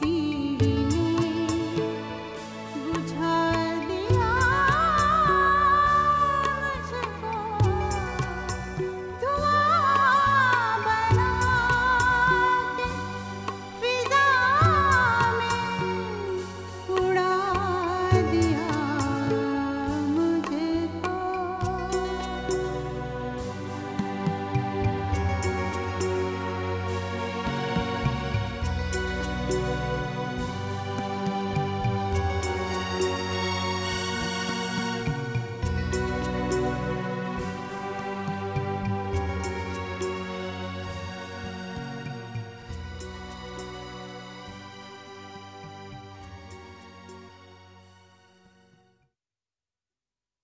sí.